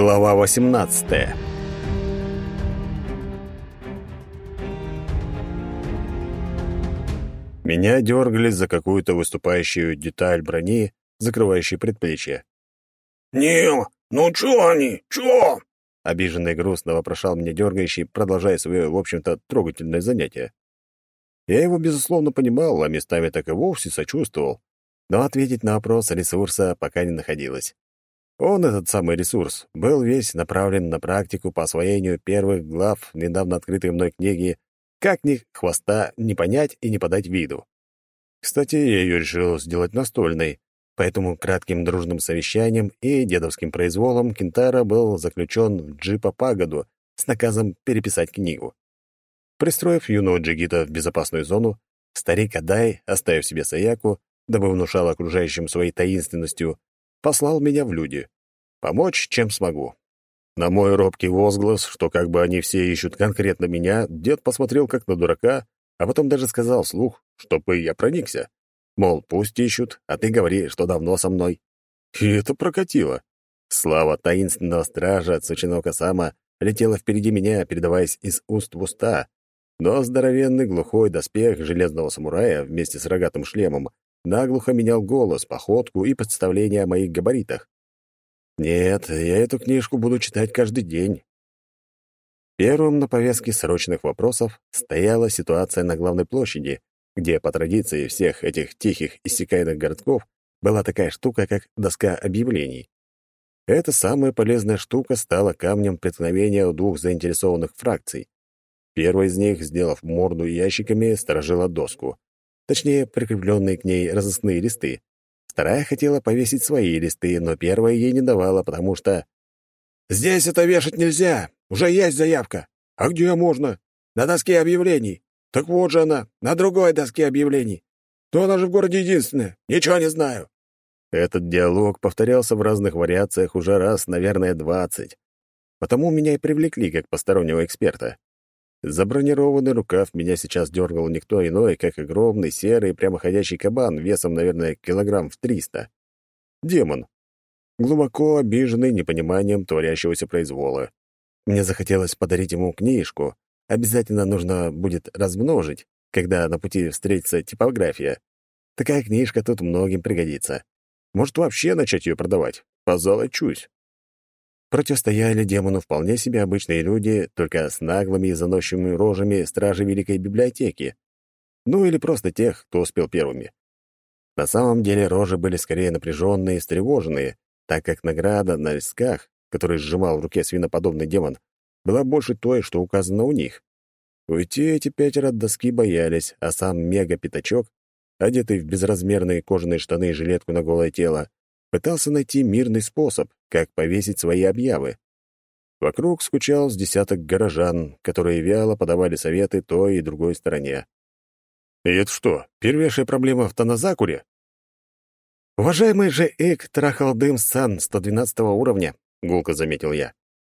Глава 18 Меня дергали за какую-то выступающую деталь брони, закрывающей предплечье. «Нил, ну чё они? Чё?» Обиженный грустно вопрошал меня дергающий, продолжая свое, в общем-то, трогательное занятие. Я его, безусловно, понимал, а местами так и вовсе сочувствовал, но ответить на вопрос ресурса пока не находилось. Он, этот самый ресурс, был весь направлен на практику по освоению первых глав недавно открытой мной книги «Как ни хвоста не понять и не подать виду». Кстати, я ее решил сделать настольной, поэтому кратким дружным совещанием и дедовским произволом Кентара был заключен в джипа пагоду с наказом переписать книгу. Пристроив юного джигита в безопасную зону, старик Адай, оставив себе Саяку, дабы внушал окружающим своей таинственностью, послал меня в люди. Помочь, чем смогу. На мой робкий возглас, что как бы они все ищут конкретно меня, дед посмотрел как на дурака, а потом даже сказал вслух, чтобы я проникся. Мол, пусть ищут, а ты говори, что давно со мной. И это прокатило. Слава таинственного стража от Сучинока Сама летела впереди меня, передаваясь из уст в уста, но здоровенный глухой доспех железного самурая вместе с рогатым шлемом наглухо менял голос, походку и представление о моих габаритах. Нет, я эту книжку буду читать каждый день. Первым на повестке срочных вопросов стояла ситуация на главной площади, где, по традиции всех этих тихих иссякаемых городков, была такая штука, как доска объявлений. Эта самая полезная штука стала камнем преткновения у двух заинтересованных фракций. Первая из них, сделав морду ящиками, сторожила доску точнее, прикрепленные к ней разыскные листы. Вторая хотела повесить свои листы, но первая ей не давала, потому что... «Здесь это вешать нельзя! Уже есть заявка! А где можно? На доске объявлений! Так вот же она, на другой доске объявлений! Но она же в городе единственная! Ничего не знаю!» Этот диалог повторялся в разных вариациях уже раз, наверное, двадцать. Потому меня и привлекли как постороннего эксперта. За бронированный рукав меня сейчас дергал никто иной, как огромный серый прямоходящий кабан весом, наверное, килограмм в триста. Демон. Глубоко обиженный непониманием творящегося произвола. Мне захотелось подарить ему книжку. Обязательно нужно будет размножить, когда на пути встретится типография. Такая книжка тут многим пригодится. Может, вообще начать ее продавать? Позолочусь. Противостояли демону вполне себе обычные люди, только с наглыми и заносчивыми рожами стражи Великой Библиотеки. Ну или просто тех, кто успел первыми. На самом деле рожи были скорее напряженные и встревоженные, так как награда на листках, который сжимал в руке свиноподобный демон, была больше той, что указано у них. Уйти эти пятеро от доски боялись, а сам мега-пятачок, одетый в безразмерные кожаные штаны и жилетку на голое тело, пытался найти мирный способ, как повесить свои объявы. Вокруг скучал с десяток горожан, которые вяло подавали советы той и другой стороне. И это что, первейшая проблема в Таназакуре? «Уважаемый же Эк Трахалдым Сан 112 уровня», — гулко заметил я.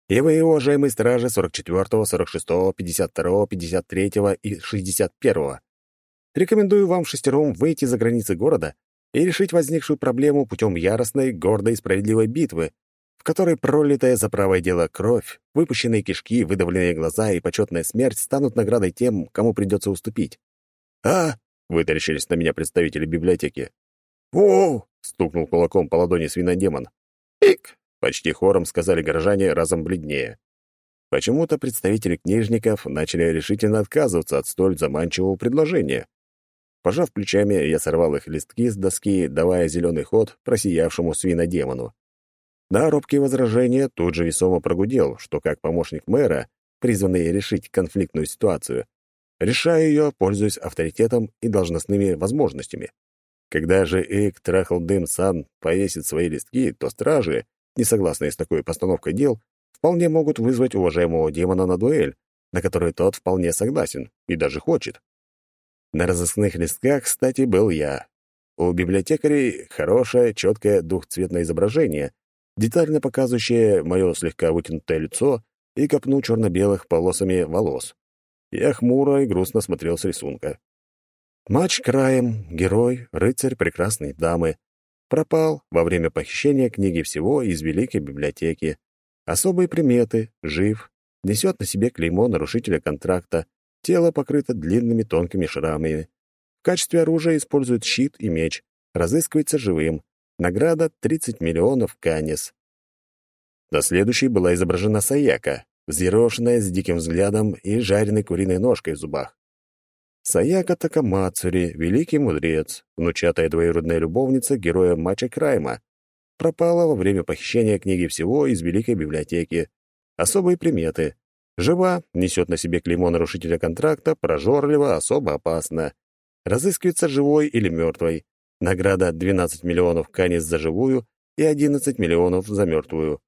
«И вы, уважаемые стражи 44-го, 46-го, 52-го, 53-го и 61-го. Рекомендую вам шестером выйти за границы города и решить возникшую проблему путем яростной, гордой и справедливой битвы, в которой пролитая за правое дело кровь, выпущенные кишки, выдавленные глаза и почетная смерть станут наградой тем, кому придется уступить. «А!» — вытаращились на меня представители библиотеки. «О!» — стукнул кулаком по ладони свинодемон. «Ик!» — почти хором сказали горожане, разом бледнее. Почему-то представители книжников начали решительно отказываться от столь заманчивого предложения. Пожав плечами, я сорвал их листки с доски, давая зеленый ход просиявшему свинодемону. На робкие возражения тут же весомо прогудел, что как помощник мэра, призванный решить конфликтную ситуацию, решаю ее, пользуясь авторитетом и должностными возможностями. Когда же Эйк Трахалдым Сан повесит свои листки, то стражи, не согласные с такой постановкой дел, вполне могут вызвать уважаемого демона на дуэль, на которой тот вполне согласен и даже хочет. На разыскных листках, кстати, был я. У библиотекарей хорошее, четкое двухцветное изображение, детально показывающее мое слегка вытянутое лицо и копну черно-белых полосами волос. Я хмуро и грустно смотрел с рисунка. Матч краем, герой, рыцарь прекрасной дамы. Пропал во время похищения книги всего из Великой библиотеки. Особые приметы. Жив. Несет на себе клеймо нарушителя контракта. Тело покрыто длинными тонкими шрамами. В качестве оружия использует щит и меч. Разыскивается живым. Награда — 30 миллионов канис. На следующей была изображена Саяка, взъерошенная, с диким взглядом и жареной куриной ножкой в зубах. Саяка Такамацури, великий мудрец, внучатая двоюродная любовница героя Мача Крайма, пропала во время похищения книги всего из Великой библиотеки. Особые приметы. Жива, несет на себе клеймо нарушителя контракта, прожорлива, особо опасна. Разыскивается живой или мертвой. Награда 12 миллионов канис за живую и 11 миллионов за мертвую.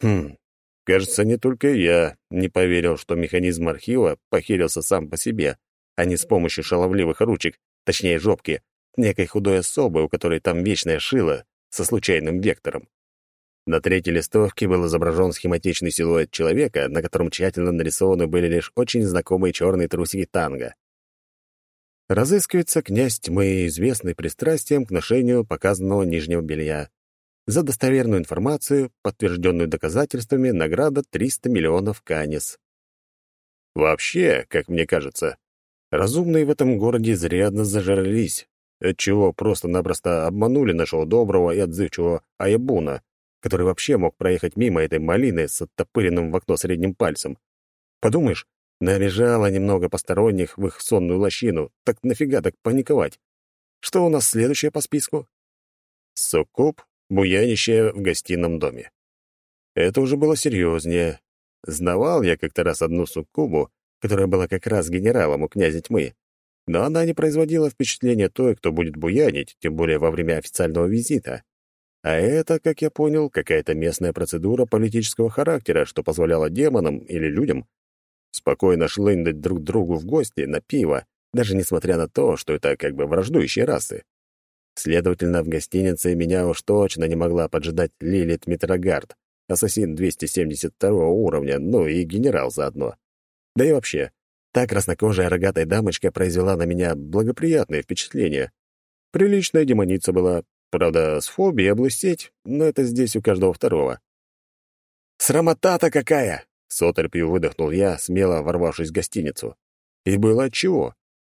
Хм, кажется, не только я не поверил, что механизм архива похерился сам по себе, а не с помощью шаловливых ручек, точнее жопки, некой худой особы, у которой там вечная шила со случайным вектором. На третьей листовке был изображен схематичный силуэт человека, на котором тщательно нарисованы были лишь очень знакомые черные трусики танго. Разыскивается князь тьмы, известный пристрастием к ношению показанного нижнего белья. За достоверную информацию, подтвержденную доказательствами, награда 300 миллионов канис. Вообще, как мне кажется, разумные в этом городе изрядно зажрались, отчего просто-напросто обманули нашего доброго и отзывчивого Аябуна, который вообще мог проехать мимо этой малины с оттопыренным в окно средним пальцем. Подумаешь, наряжало немного посторонних в их сонную лощину, так нафига так паниковать? Что у нас следующее по списку? Суккуб, буянищее в гостином доме. Это уже было серьезнее. Знавал я как-то раз одну суккубу, которая была как раз генералом у князя тьмы. Но она не производила впечатления той, кто будет буянить, тем более во время официального визита. А это, как я понял, какая-то местная процедура политического характера, что позволяло демонам или людям спокойно шлындать друг другу в гости на пиво, даже несмотря на то, что это как бы враждующие расы. Следовательно, в гостинице меня уж точно не могла поджидать Лилит Митрогард, ассасин 272 уровня, ну и генерал заодно. Да и вообще, та краснокожая рогатая дамочка произвела на меня благоприятное впечатление. Приличная демоница была, правда, с фобией облыстеть, но это здесь у каждого второго. «Срамота-то какая!» — с оторпью выдохнул я, смело ворвавшись в гостиницу. И было отчего.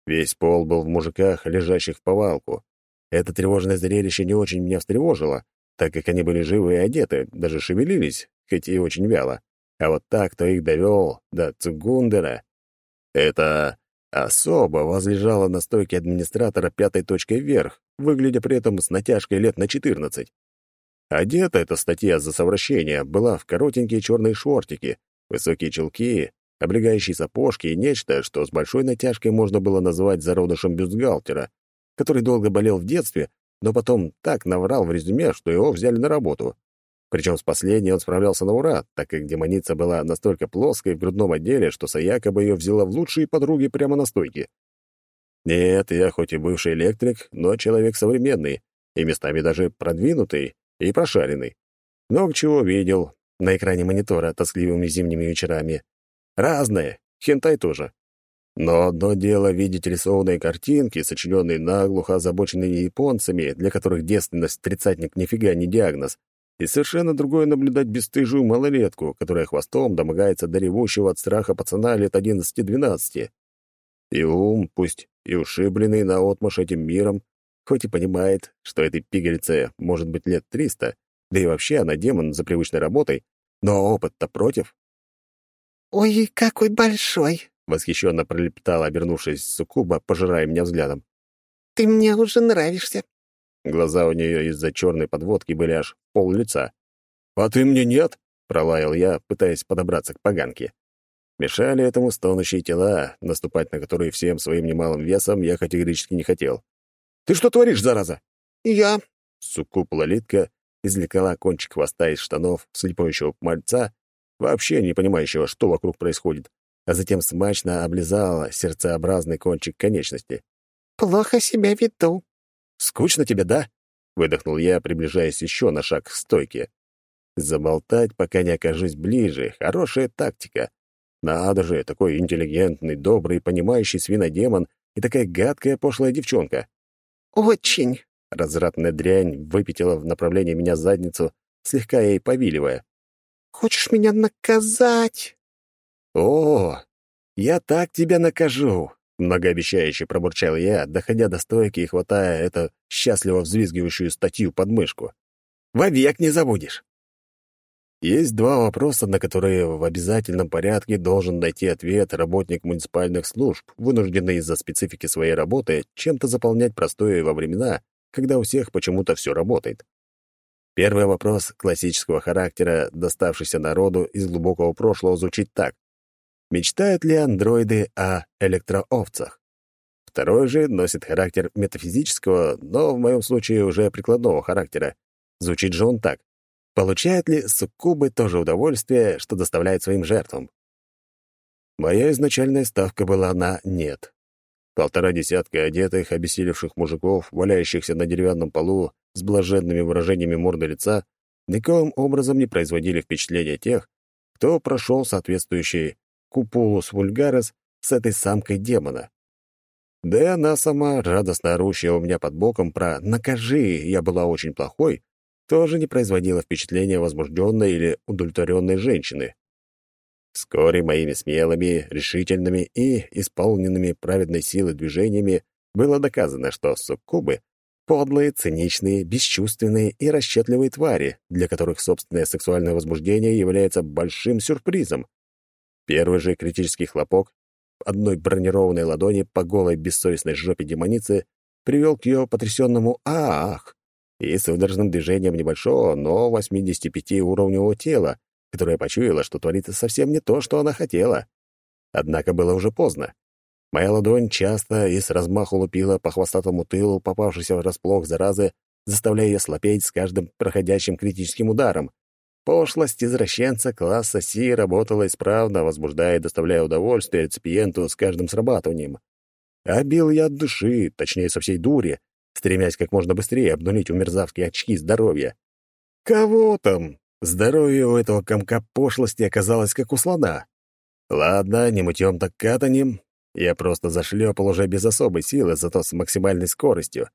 Весь пол был в мужиках, лежащих в повалку. Это тревожное зрелище не очень меня встревожило, так как они были живы и одеты, даже шевелились, хоть и очень вяло. А вот так, кто их довел до Цугундера, это особо возлежало на стойке администратора пятой точкой вверх, выглядя при этом с натяжкой лет на 14. Одета эта статья за совращение была в коротенькие черные шортики, высокие чулки, облегающие сапожки и нечто, что с большой натяжкой можно было назвать зародышем бюстгальтера, который долго болел в детстве, но потом так наврал в резюме, что его взяли на работу. Причем с последней он справлялся на ура, так как демоница была настолько плоской в грудном отделе, что Саяка бы ее взяла в лучшие подруги прямо на стойке. Нет, я хоть и бывший электрик, но человек современный, и местами даже продвинутый и прошаренный. Много чего видел на экране монитора тоскливыми зимними вечерами. Разное, хентай тоже. Но одно дело видеть рисованные картинки, сочиненные наглухо озабоченными японцами, для которых девственность тридцатник нифига не диагноз, и совершенно другое наблюдать бесстыжую малолетку, которая хвостом домогается до ревущего от страха пацана лет 11-12. И ум, пусть и ушибленный наотмашь этим миром, хоть и понимает, что этой пигалице может быть лет 300, да и вообще она демон за привычной работой, но опыт-то против. «Ой, какой большой!» — восхищенно пролепетала, обернувшись Сукуба, пожирая меня взглядом. «Ты мне уже нравишься. Глаза у нее из-за черной подводки были аж пол лица. «А ты мне нет?» — пролаял я, пытаясь подобраться к поганке. Мешали этому стонущие тела, наступать на которые всем своим немалым весом я категорически не хотел. «Ты что творишь, зараза?» «Я...» Суккуб Лолитка извлекала кончик хвоста из штанов слепающего мальца, вообще не понимающего, что вокруг происходит, а затем смачно облизала сердцеобразный кончик конечности. «Плохо себя веду», «Скучно тебе, да?» — выдохнул я, приближаясь еще на шаг к стойке. «Заболтать, пока не окажусь ближе. Хорошая тактика. Надо же, такой интеллигентный, добрый, понимающий свинодемон и такая гадкая пошлая девчонка». «Очень». Развратная дрянь выпятила в направлении меня задницу, слегка ей повиливая. Хочешь меня наказать?» «О, я так тебя накажу!» — многообещающе пробурчал я, доходя до стойки и хватая эту счастливо взвизгивающую статью под мышку. «Вовек не забудешь!» Есть два вопроса, на которые в обязательном порядке должен найти ответ работник муниципальных служб, вынужденный из-за специфики своей работы чем-то заполнять простое во времена, когда у всех почему-то все работает. Первый вопрос классического характера, доставшийся народу из глубокого прошлого, звучит так. Мечтают ли андроиды о электроовцах? Второй же носит характер метафизического, но в моем случае уже прикладного характера. Звучит же он так. Получают ли суккубы тоже удовольствие, что доставляют своим жертвам? Моя изначальная ставка была на «нет». Полтора десятка одетых, обессилевших мужиков, валяющихся на деревянном полу с блаженными выражениями морды лица, никоим образом не производили впечатления тех, кто прошел соответствующий купулус вульгарес с этой самкой демона. Да и она сама, радостно орущая у меня под боком про «накажи, я была очень плохой», тоже не производила впечатления возбужденной или удовлетворенной женщины. Вскоре моими смелыми, решительными и исполненными праведной силы движениями было доказано, что суккубы — подлые, циничные, бесчувственные и расчетливые твари, для которых собственное сексуальное возбуждение является большим сюрпризом. Первый же критический хлопок одной бронированной ладони по голой бессовестной жопе демоницы привел к ее потрясенному «ах!» и судорожным движением небольшого, но 85-уровневого тела, которое почуяло, что творится совсем не то, что она хотела. Однако было уже поздно. Моя ладонь часто и с размаху лупила по хвостатому тылу, попавшейся врасплох заразы, заставляя ее слабеть с каждым проходящим критическим ударом. Пошлость извращенца класса Си работала исправно, возбуждая и доставляя удовольствие реципиенту с каждым срабатыванием. А бил я от души, точнее, со всей дури, стремясь как можно быстрее обнулить у мерзавки очки здоровья. Кого там? Здоровье у этого комка пошлости оказалось как у слона. Ладно, не мутьем так катанем. Я просто зашлепал уже без особой силы, зато с максимальной скоростью.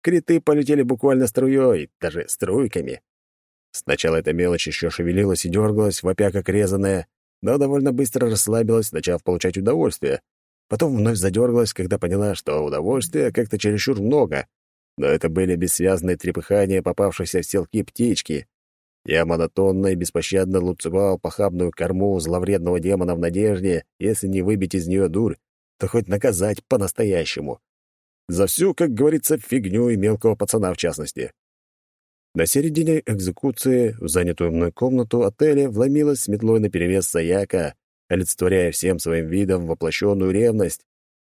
Криты полетели буквально струей, даже струйками. Сначала эта мелочь еще шевелилась и дергалась, вопя как резаная, но довольно быстро расслабилась, начав получать удовольствие. Потом вновь задергалась, когда поняла, что удовольствия как-то чересчур много, но это были бессвязные трепыхания попавшейся в селки птички. Я монотонно и беспощадно луцевал похабную корму зловредного демона в надежде, если не выбить из нее дурь, то хоть наказать по-настоящему. За всю, как говорится, фигню и мелкого пацана в частности. На середине экзекуции в занятую мной комнату отеля вломилась с метлой наперевес Саяка, олицетворяя всем своим видом воплощенную ревность,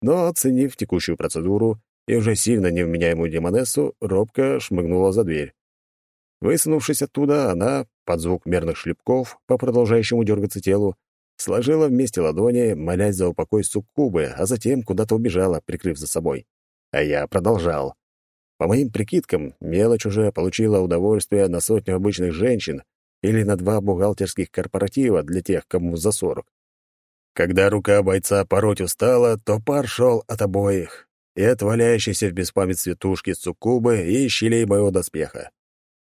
но, оценив текущую процедуру, и уже сильно невменяемую демонессу робко шмыгнула за дверь. Высунувшись оттуда, она, под звук мерных шлепков, по продолжающему дергаться телу, сложила вместе ладони, молясь за упокой суккубы, а затем куда-то убежала, прикрыв за собой. А я продолжал. По моим прикидкам, мелочь уже получила удовольствие на сотню обычных женщин или на два бухгалтерских корпоратива для тех, кому за сорок. Когда рука бойца пороть устала, то пар шел от обоих, и от валяющейся в беспамятстве тушки суккубы и щелей моего доспеха.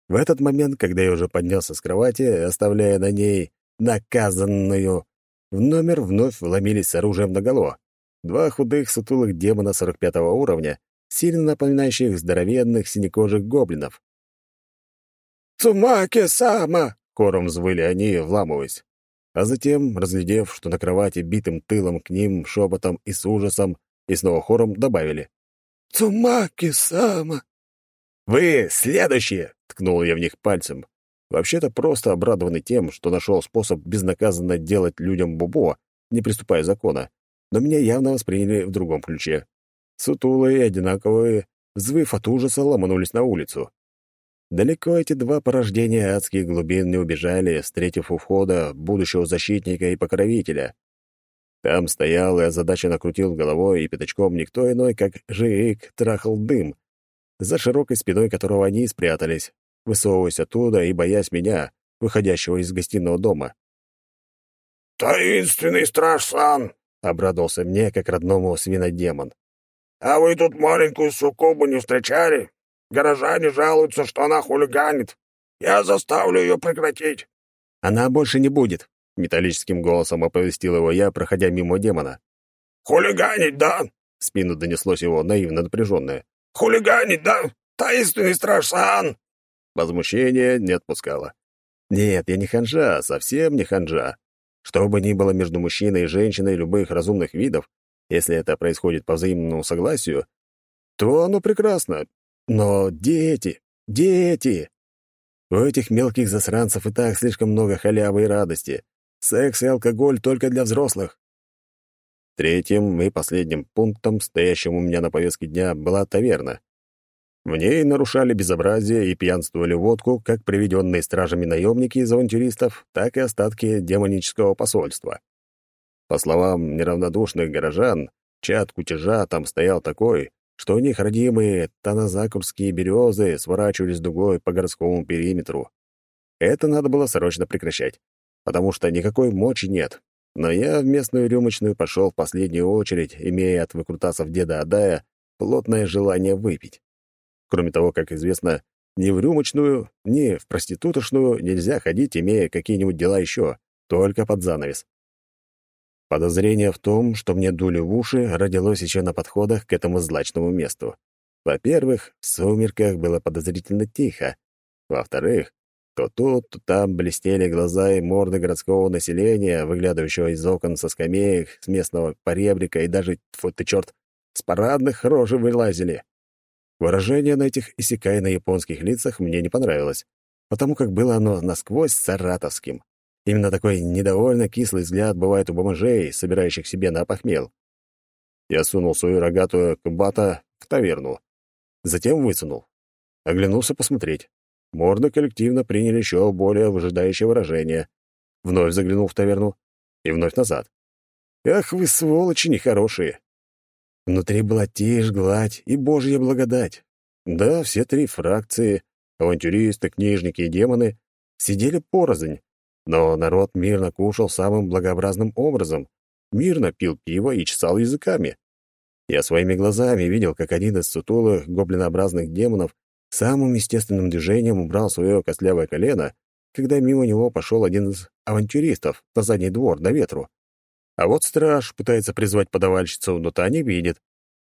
В этот момент, когда я уже поднялся с кровати, оставляя на ней наказанную, в номер вновь вломились с оружием наголо. Два худых сутулых демона 45 уровня, сильно напоминающих здоровенных синекожих гоблинов. «Цумаки-сама!» — кором взвыли они, вламываясь. А затем, разглядев, что на кровати битым тылом к ним шепотом и с ужасом и снова хором добавили. «Цумаки-сама!» «Вы следующие!» — ткнул я в них пальцем. Вообще-то просто обрадованный тем, что нашел способ безнаказанно делать людям бубо, не приступая закона, но меня явно восприняли в другом ключе. Сутулые, одинаковые, взвыв от ужаса, ломанулись на улицу. Далеко эти два порождения адских глубин не убежали, встретив у входа будущего защитника и покровителя. Там стоял и озадаченно крутил головой и пятачком никто иной, как Жиик трахал дым, за широкой спиной которого они спрятались, высовываясь оттуда и боясь меня, выходящего из гостиного дома. «Таинственный страж Сан!» — обрадовался мне, как родному свинодемон. «А вы тут маленькую суккубу не встречали? Горожане жалуются, что она хулиганит. Я заставлю ее прекратить». Она больше не будет!» — металлическим голосом оповестил его я, проходя мимо демона. «Хулиганить, да?» — в спину донеслось его наивно напряженное. «Хулиганить, да? Таинственный страж Саан!» Возмущение не отпускало. «Нет, я не ханжа, совсем не ханжа. Что бы ни было между мужчиной и женщиной любых разумных видов, если это происходит по взаимному согласию, то оно прекрасно. Но дети, дети! У этих мелких засранцев и так слишком много халявы и радости. Секс и алкоголь только для взрослых. Третьим и последним пунктом, стоящим у меня на повестке дня, была таверна. В ней нарушали безобразие и пьянствовали водку как приведенные стражами наемники из авантюристов, так и остатки демонического посольства. По словам неравнодушных горожан, чат кутежа там стоял такой, что у них родимые таназакурские березы сворачивались дугой по городскому периметру. Это надо было срочно прекращать, потому что никакой мочи нет. Но я в местную рюмочную пошел в последнюю очередь, имея от выкрутасов деда Адая плотное желание выпить. Кроме того, как известно, ни в рюмочную, ни в проститутошную нельзя ходить, имея какие-нибудь дела еще, только под занавес. Подозрение в том, что мне дули в уши, родилось еще на подходах к этому злачному месту. Во-первых, в сумерках было подозрительно тихо. Во-вторых, то тут, то там блестели глаза и морды городского населения, выглядывающего из окон со скамеек, с местного поребрика и даже, тьфу ты черт, с парадных рожи вылазили. Выражение на этих исекай на японских лицах мне не понравилось, потому как было оно насквозь саратовским. Именно такой недовольно кислый взгляд бывает у бомжей, собирающих себе на опохмел. Я сунул свою рогатую кбата в таверну. Затем высунул. Оглянулся посмотреть. Морды коллективно приняли еще более выжидающее выражение. Вновь заглянул в таверну и вновь назад. «Ах вы, сволочи нехорошие!» Внутри была тишь, гладь и божья благодать. Да, все три фракции — авантюристы, книжники и демоны — сидели порознь, но народ мирно кушал самым благообразным образом, мирно пил пиво и чесал языками. Я своими глазами видел, как один из сутулых гоблинообразных демонов самым естественным движением убрал свое костлявое колено, когда мимо него пошел один из авантюристов на задний двор на ветру. А вот страж пытается призвать подавальщицу, но та не видит.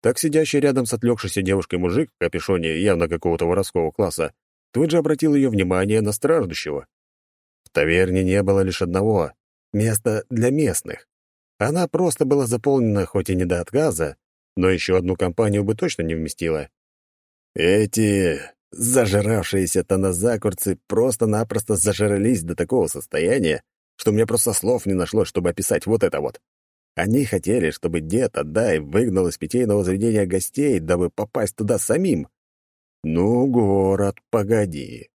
Так сидящий рядом с отлегшейся девушкой мужик в капюшоне явно какого-то воровского класса тут же обратил ее внимание на страждущего. В таверне не было лишь одного — места для местных. Она просто была заполнена хоть и не до отказа, но еще одну компанию бы точно не вместила. Эти зажиравшиеся тонозакурцы просто-напросто зажрались до такого состояния, что у меня просто слов не нашлось, чтобы описать вот это вот. Они хотели, чтобы дед Отдай выгнал из питейного заведения гостей, дабы попасть туда самим. Ну, город, погоди.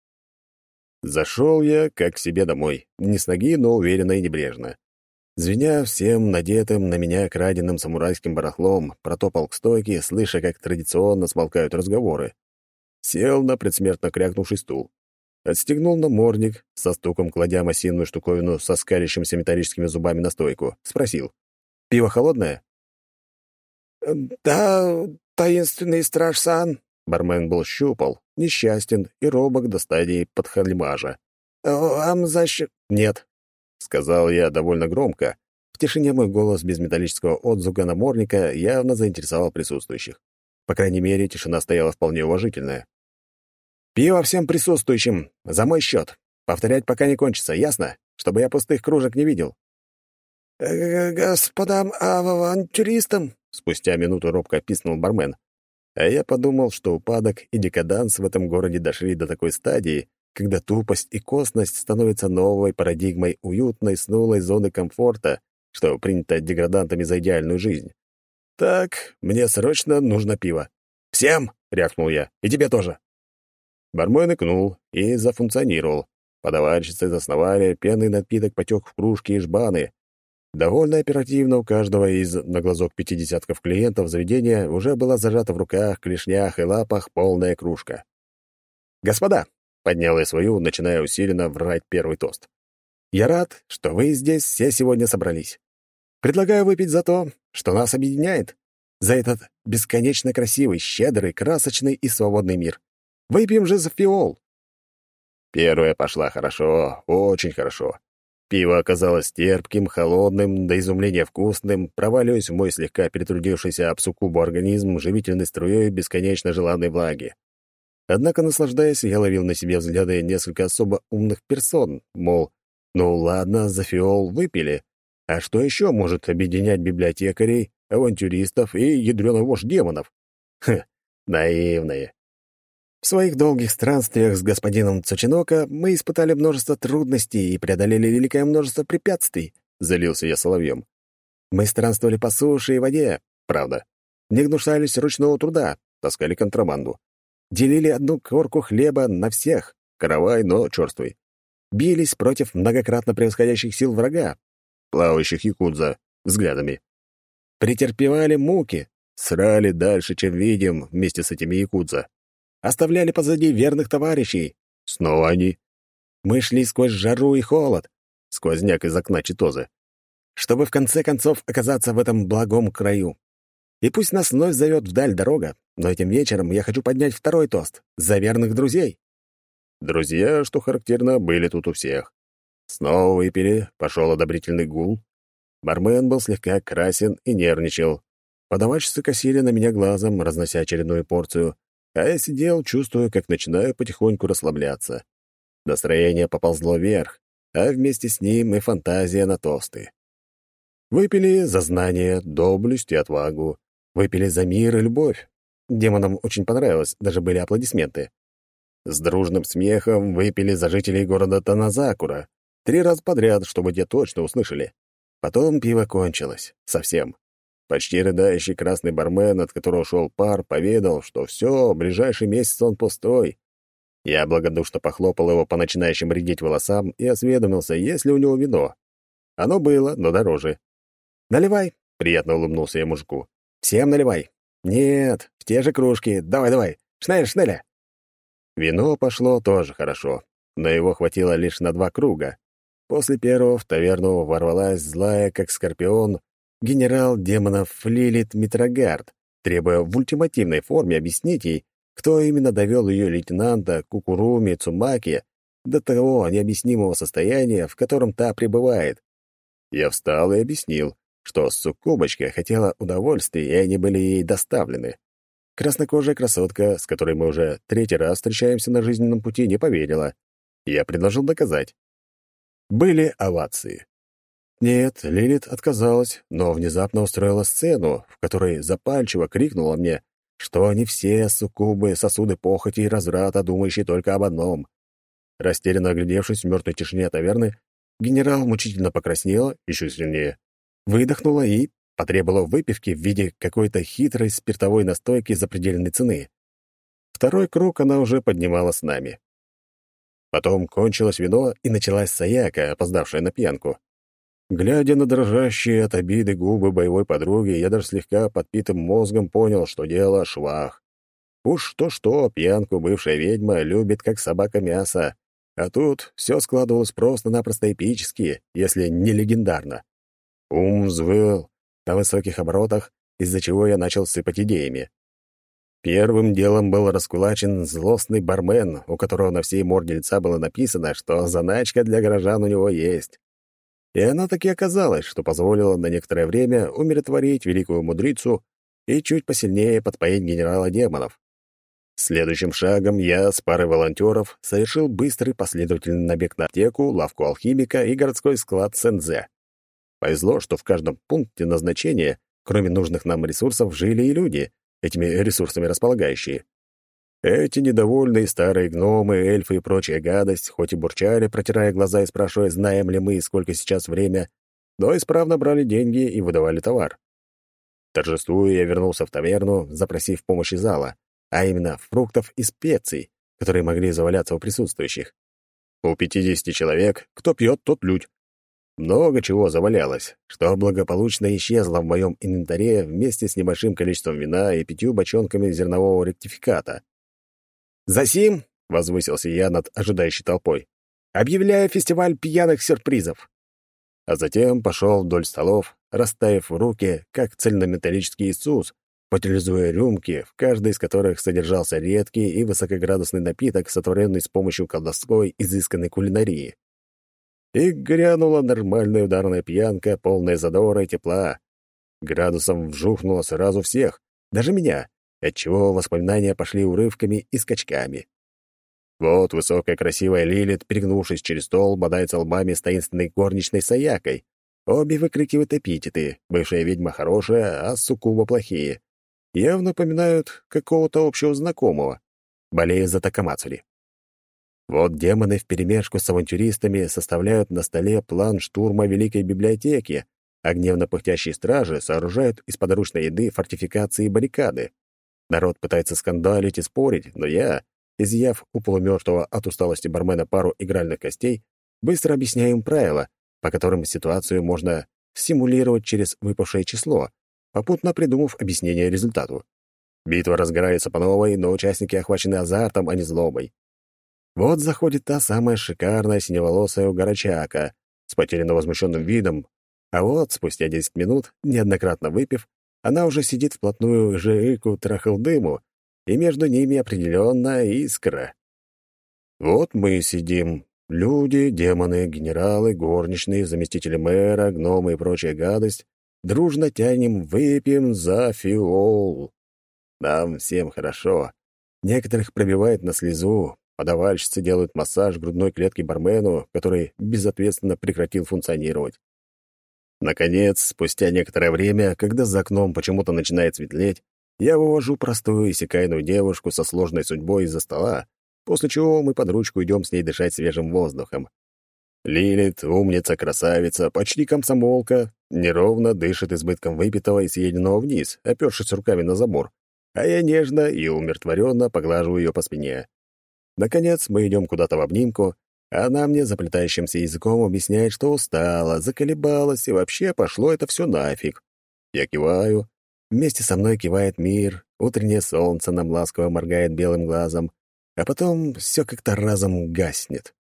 Зашел я, как к себе домой, не с ноги, но уверенно и небрежно. Звеня всем надетым на меня краденым самурайским барахлом, протопал к стойке, слыша, как традиционно смолкают разговоры. Сел на предсмертно крякнувший стул. Отстегнул намордник, со стуком кладя массивную штуковину со скалящимися металлическими зубами на стойку. Спросил. «Пиво холодное?» «Да, таинственный страж Сан», Бармен был щупал, несчастен и робок до стадии подхалимажа. «Вам защ...» «Нет», — сказал я довольно громко. В тишине мой голос без металлического отзвука намордника явно заинтересовал присутствующих. По крайней мере, тишина стояла вполне уважительная. «Пиво всем присутствующим! За мой счет! Повторять пока не кончится, ясно? Чтобы я пустых кружек не видел!» «Господам авантюристам!» — спустя минуту робко писнул бармен. А я подумал, что упадок и декаданс в этом городе дошли до такой стадии, когда тупость и косность становятся новой парадигмой уютной, снулой зоны комфорта, что принято деградантами за идеальную жизнь. «Так, мне срочно нужно пиво». «Всем!» — рявкнул я. «И тебе тоже». Бармен икнул и зафункционировал. Подавальщицы засновали, пенный напиток потек в кружки и жбаны, Довольно оперативно у каждого из на глазок пятидесятков клиентов заведения уже была зажата в руках, клешнях и лапах полная кружка. «Господа!» — поднял я свою, начиная усиленно врать первый тост. «Я рад, что вы здесь все сегодня собрались. Предлагаю выпить за то, что нас объединяет, за этот бесконечно красивый, щедрый, красочный и свободный мир. Выпьем же за фиол!» Первая пошла хорошо, очень хорошо. Пиво оказалось терпким, холодным, до изумления вкусным, проваливаясь в мой слегка перетрудившийся об организм живительной струей бесконечно желанной влаги. Однако, наслаждаясь, я ловил на себе взгляды несколько особо умных персон, мол, ну ладно, за фиол выпили, а что еще может объединять библиотекарей, авантюристов и вождь демонов? Хм, наивные. В своих долгих странствиях с господином Цучинока мы испытали множество трудностей и преодолели великое множество препятствий, — залился я соловьем. Мы странствовали по суше и воде, правда. Не гнушались ручного труда, таскали контрабанду. Делили одну корку хлеба на всех, каравай, но черствый. Бились против многократно превосходящих сил врага, плавающих якудза, взглядами. Претерпевали муки, срали дальше, чем видим, вместе с этими якудза. Оставляли позади верных товарищей. Снова они. Мы шли сквозь жару и холод, сквозняк из окна Читозы, чтобы в конце концов оказаться в этом благом краю. И пусть нас вновь зовет вдаль дорога, но этим вечером я хочу поднять второй тост за верных друзей. Друзья, что характерно, были тут у всех. Снова выпили, пошел одобрительный гул. Бармен был слегка красен и нервничал. Подавальщицы косили на меня глазом, разнося очередную порцию, а я сидел, чувствуя, как начинаю потихоньку расслабляться. Настроение поползло вверх, а вместе с ним и фантазия на тосты. Выпили за знание, доблесть и отвагу. Выпили за мир и любовь. Демонам очень понравилось, даже были аплодисменты. С дружным смехом выпили за жителей города Таназакура. Три раза подряд, чтобы те точно услышали. Потом пиво кончилось. Совсем. Почти рыдающий красный бармен, от которого шел пар, поведал, что все, ближайший месяц он пустой. Я благодушно похлопал его по начинающим редеть волосам и осведомился, есть ли у него вино. Оно было, но дороже. «Наливай», — приятно улыбнулся я мужику. «Всем наливай». «Нет, в те же кружки. Давай-давай. Шнель, шнеля». Вино пошло тоже хорошо, но его хватило лишь на два круга. После первого в таверну ворвалась злая, как скорпион, генерал демонов Лилит Митрогард, требуя в ультимативной форме объяснить ей, кто именно довел ее лейтенанта Кукуруми Цумаки до того необъяснимого состояния, в котором та пребывает. Я встал и объяснил, что суккубочка хотела удовольствия, и они были ей доставлены. Краснокожая красотка, с которой мы уже третий раз встречаемся на жизненном пути, не поверила. Я предложил доказать. Были овации. Нет, Лилит отказалась, но внезапно устроила сцену, в которой запальчиво крикнула мне, что они все суккубы, сосуды похоти и разврата, думающие только об одном. Растерянно оглядевшись в мертвой тишине таверны, генерал мучительно покраснела, еще сильнее, выдохнула и потребовала выпивки в виде какой-то хитрой спиртовой настойки запредельной цены. Второй круг она уже поднимала с нами. Потом кончилось вино, и началась саяка, опоздавшая на пьянку. Глядя на дрожащие от обиды губы боевой подруги, я даже слегка подпитым мозгом понял, что дело швах. Уж то-что, пьянку бывшая ведьма любит как собака мясо, а тут все складывалось просто-напросто эпически, если не легендарно. Ум взвыл на высоких оборотах, из-за чего я начал сыпать идеями. Первым делом был раскулачен злостный бармен, у которого на всей морде лица было написано, что заначка для горожан у него есть. И она таки оказалась, что позволило на некоторое время умиротворить великую мудрицу и чуть посильнее подпоить генерала демонов. Следующим шагом я с парой волонтеров совершил быстрый последовательный набег на аптеку, лавку алхимика и городской склад Сензе. Повезло, что в каждом пункте назначения, кроме нужных нам ресурсов, жили и люди, этими ресурсами располагающие. Эти недовольные старые гномы, эльфы и прочая гадость, хоть и бурчали, протирая глаза и спрашивая, знаем ли мы, сколько сейчас время, но исправно брали деньги и выдавали товар. Торжествуя, я вернулся в таверну, запросив помощи зала, а именно фруктов и специй, которые могли заваляться у присутствующих. У пятидесяти человек, кто пьет, тот людь. Много чего завалялось, что благополучно исчезло в моем инвентаре вместе с небольшим количеством вина и пятью бочонками зернового ректификата. «Засим!» — возвысился я над ожидающей толпой. «Объявляю фестиваль пьяных сюрпризов!» А затем пошел вдоль столов, расставив руки, как цельнометаллический Иисус, утилизуя рюмки, в каждой из которых содержался редкий и высокоградусный напиток, сотворенный с помощью колдовской изысканной кулинарии. И грянула нормальная ударная пьянка, полная задора и тепла. Градусом вжухнуло сразу всех, даже меня, отчего воспоминания пошли урывками и скачками. Вот высокая красивая Лилит, перегнувшись через стол, бодается лбами с таинственной горничной Саякой. Обе выкрикивают эпитеты. Бывшая ведьма хорошая, а суккуба плохие. Явно напоминают какого-то общего знакомого. Болею за Такамацури. Вот демоны вперемешку с авантюристами составляют на столе план штурма Великой Библиотеки, а гневно-пыхтящие стражи сооружают из подручной еды фортификации и баррикады. Народ пытается скандалить и спорить, но я, изъяв у полумертвого от усталости бармена пару игральных костей, быстро объясняю им правила, по которым ситуацию можно симулировать через выпавшее число, попутно придумав объяснение результату. Битва разгорается по новой, но участники охвачены азартом, а не злобой. Вот заходит та самая шикарная синеволосая угорочака с потерянно возмущенным видом, а вот спустя десять минут, неоднократно выпив, она уже сидит вплотную к Жирику Трахалдыму, и между ними определенная искра. Вот мы сидим, люди, демоны, генералы, горничные, заместители мэра, гномы и прочая гадость, дружно тянем, выпьем за фиол. Нам всем хорошо. Некоторых пробивает на слезу, Подавальщицы делают массаж грудной клетки бармену, который безответственно прекратил функционировать. Наконец, спустя некоторое время, когда за окном почему-то начинает светлеть, я вывожу простую иссякайную девушку со сложной судьбой из-за стола, после чего мы под ручку идем с ней дышать свежим воздухом. Лилит, умница, красавица, почти комсомолка, неровно дышит избытком выпитого и съеденного вниз, опершись руками на забор, а я нежно и умиротворенно поглаживаю ее по спине. Наконец, мы идем куда-то в обнимку, она мне заплетающимся языком объясняет, что устала, заколебалась, и вообще пошло это все нафиг. Я киваю. Вместе со мной кивает мир, утреннее солнце нам ласково моргает белым глазом, а потом все как-то разом гаснет.